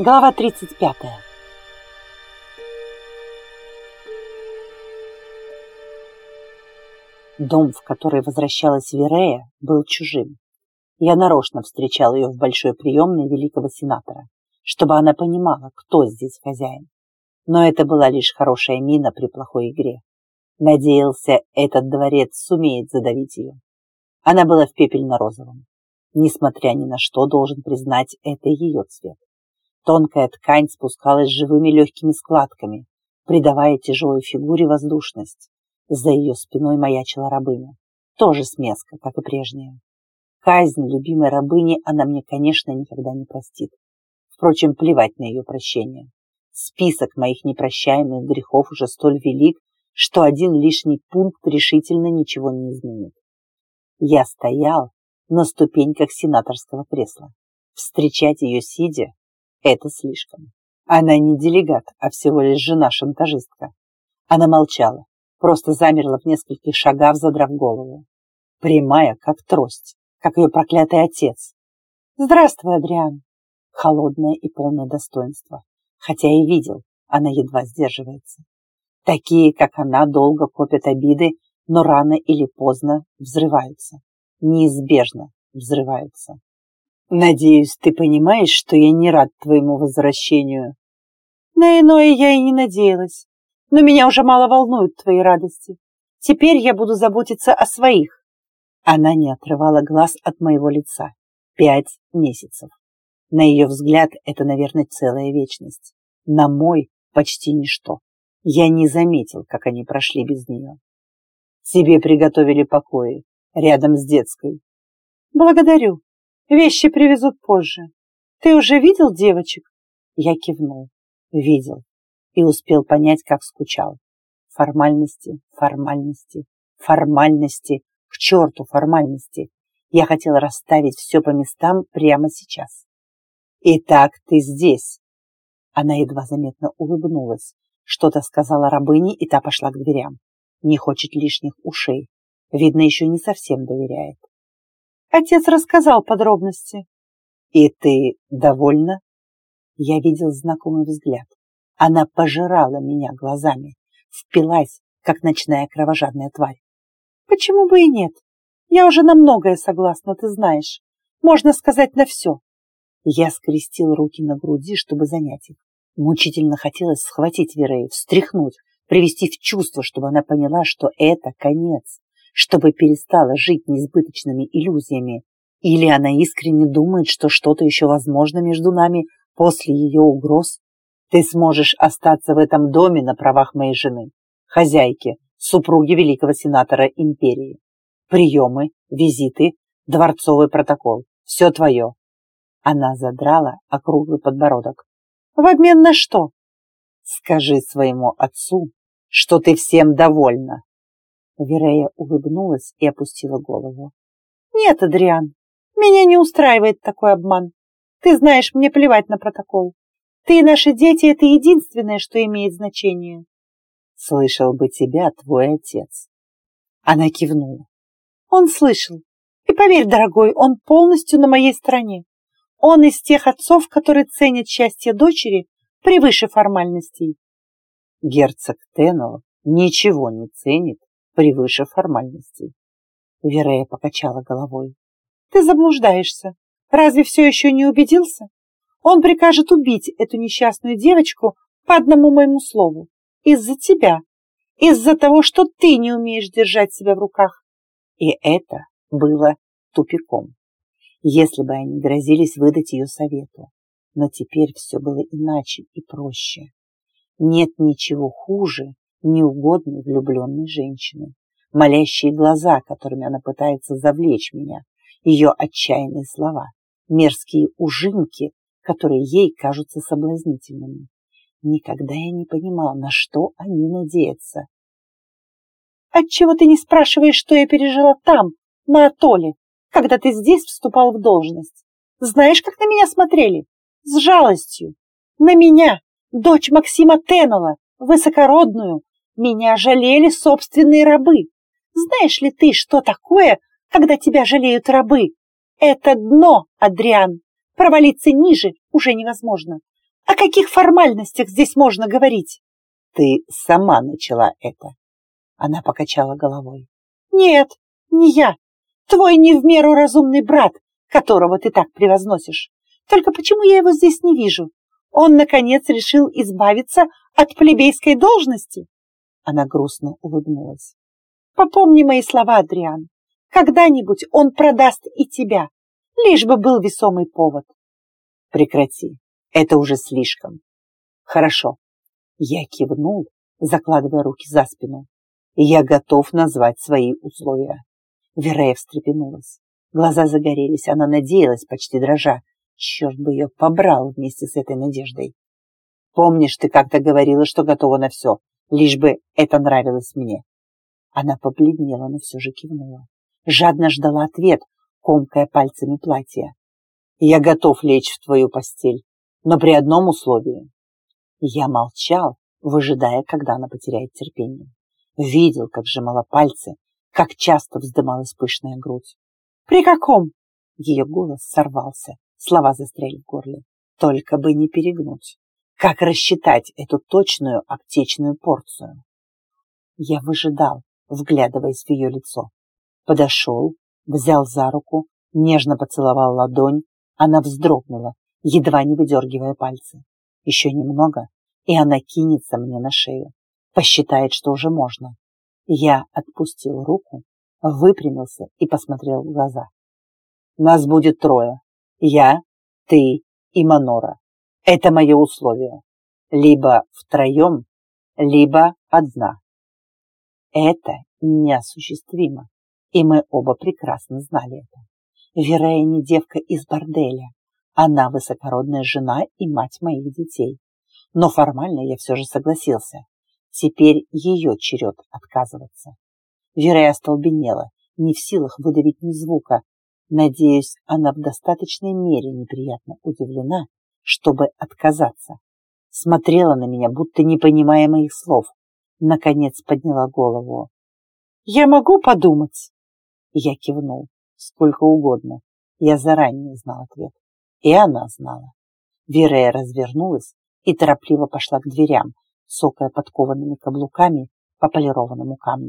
Глава 35. Дом, в который возвращалась Верея, был чужим. Я нарочно встречал ее в большой приемной великого сенатора, чтобы она понимала, кто здесь хозяин. Но это была лишь хорошая мина при плохой игре. Надеялся, этот дворец сумеет задавить ее. Она была в пепельно-розовом. Несмотря ни на что, должен признать, это ее цвет. Тонкая ткань спускалась живыми легкими складками, придавая тяжелой фигуре воздушность. За ее спиной маячила рабыня. Тоже смеска, как и прежняя. Казнь любимой рабыни она мне, конечно, никогда не простит. Впрочем, плевать на ее прощение. Список моих непрощаемых грехов уже столь велик, что один лишний пункт решительно ничего не изменит. Я стоял на ступеньках сенаторского кресла. Встречать ее сидя это слишком. Она не делегат, а всего лишь жена-шантажистка. Она молчала, просто замерла в нескольких шагах, задрав голову. Прямая, как трость, как ее проклятый отец. «Здравствуй, Адриан!» Холодное и полное достоинство. Хотя и видел, она едва сдерживается. Такие, как она, долго копят обиды, но рано или поздно взрываются. Неизбежно взрываются. Надеюсь, ты понимаешь, что я не рад твоему возвращению. На иное я и не надеялась. Но меня уже мало волнуют твои радости. Теперь я буду заботиться о своих. Она не отрывала глаз от моего лица. Пять месяцев. На ее взгляд это, наверное, целая вечность. На мой почти ничто. Я не заметил, как они прошли без нее. Тебе приготовили покои рядом с детской. Благодарю. Вещи привезут позже. Ты уже видел девочек? Я кивнул. Видел. И успел понять, как скучал. Формальности, формальности, формальности. К черту формальности. Я хотел расставить все по местам прямо сейчас. Итак, ты здесь. Она едва заметно улыбнулась. Что-то сказала рабыне, и та пошла к дверям. Не хочет лишних ушей. Видно, еще не совсем доверяет. Отец рассказал подробности. И ты довольна? Я видел знакомый взгляд. Она пожирала меня глазами, впилась, как ночная кровожадная тварь. Почему бы и нет? Я уже на многое согласна, ты знаешь. Можно сказать на все. Я скрестил руки на груди, чтобы занять их. Мучительно хотелось схватить Верею, встряхнуть, привести в чувство, чтобы она поняла, что это конец чтобы перестала жить несбыточными иллюзиями, или она искренне думает, что что-то еще возможно между нами после ее угроз. Ты сможешь остаться в этом доме на правах моей жены, хозяйки, супруги великого сенатора империи. Приемы, визиты, дворцовый протокол. Все твое. Она задрала округлый подбородок. В обмен на что? Скажи своему отцу, что ты всем довольна. Верея улыбнулась и опустила голову. «Нет, Адриан, меня не устраивает такой обман. Ты знаешь, мне плевать на протокол. Ты и наши дети — это единственное, что имеет значение». «Слышал бы тебя твой отец». Она кивнула. «Он слышал. И поверь, дорогой, он полностью на моей стороне. Он из тех отцов, которые ценят счастье дочери превыше формальностей». Герцог Теннел ничего не ценит превыше формальностей. Верея покачала головой. Ты заблуждаешься. Разве все еще не убедился? Он прикажет убить эту несчастную девочку по одному моему слову. Из-за тебя. Из-за того, что ты не умеешь держать себя в руках. И это было тупиком. Если бы они грозились выдать ее совету. Но теперь все было иначе и проще. Нет ничего хуже, неугодной влюбленной женщины, молящие глаза, которыми она пытается завлечь меня, ее отчаянные слова, мерзкие ужимки, которые ей кажутся соблазнительными. Никогда я не понимал, на что они надеются. «Отчего ты не спрашиваешь, что я пережила там, на атолле, когда ты здесь вступал в должность? Знаешь, как на меня смотрели? С жалостью. На меня, дочь Максима Теннелла, высокородную, меня жалели собственные рабы. Знаешь ли ты, что такое, когда тебя жалеют рабы? Это дно, Адриан. Провалиться ниже уже невозможно. О каких формальностях здесь можно говорить? Ты сама начала это. Она покачала головой. Нет, не я. Твой не в меру разумный брат, которого ты так превозносишь. Только почему я его здесь не вижу? Он, наконец, решил избавиться от плебейской должности? Она грустно улыбнулась. Попомни мои слова, Адриан. Когда-нибудь он продаст и тебя, лишь бы был весомый повод. Прекрати, это уже слишком. Хорошо. Я кивнул, закладывая руки за спину. Я готов назвать свои условия. Верея встрепенулась. Глаза загорелись, она надеялась, почти дрожа. Черт бы ее побрал вместе с этой надеждой. Помнишь, ты как-то говорила, что готова на все, лишь бы это нравилось мне. Она побледнела, но все же кивнула. Жадно ждала ответ, комкая пальцами платье. Я готов лечь в твою постель, но при одном условии. Я молчал, выжидая, когда она потеряет терпение. Видел, как сжимала пальцы, как часто вздымалась пышная грудь. «При каком?» Ее голос сорвался, слова застряли в горле. Только бы не перегнуть. Как рассчитать эту точную аптечную порцию? Я выжидал, вглядываясь в ее лицо. Подошел, взял за руку, нежно поцеловал ладонь. Она вздрогнула, едва не выдергивая пальцы. Еще немного, и она кинется мне на шею. Посчитает, что уже можно. Я отпустил руку, выпрямился и посмотрел в глаза. Нас будет трое. Я, ты и Манора. Это мое условие. Либо втроем, либо одна. Это неосуществимо, и мы оба прекрасно знали это. Верея не девка из борделя. Она высокородная жена и мать моих детей. Но формально я все же согласился. Теперь ее черед отказываться. Верея остолбенела, не в силах выдавить ни звука. Надеюсь, она в достаточной мере неприятно удивлена, чтобы отказаться. Смотрела на меня, будто не понимая моих слов. Наконец подняла голову. «Я могу подумать?» Я кивнул. Сколько угодно. Я заранее знал ответ. И она знала. Верея развернулась и торопливо пошла к дверям, сокая подкованными каблуками по полированному камню.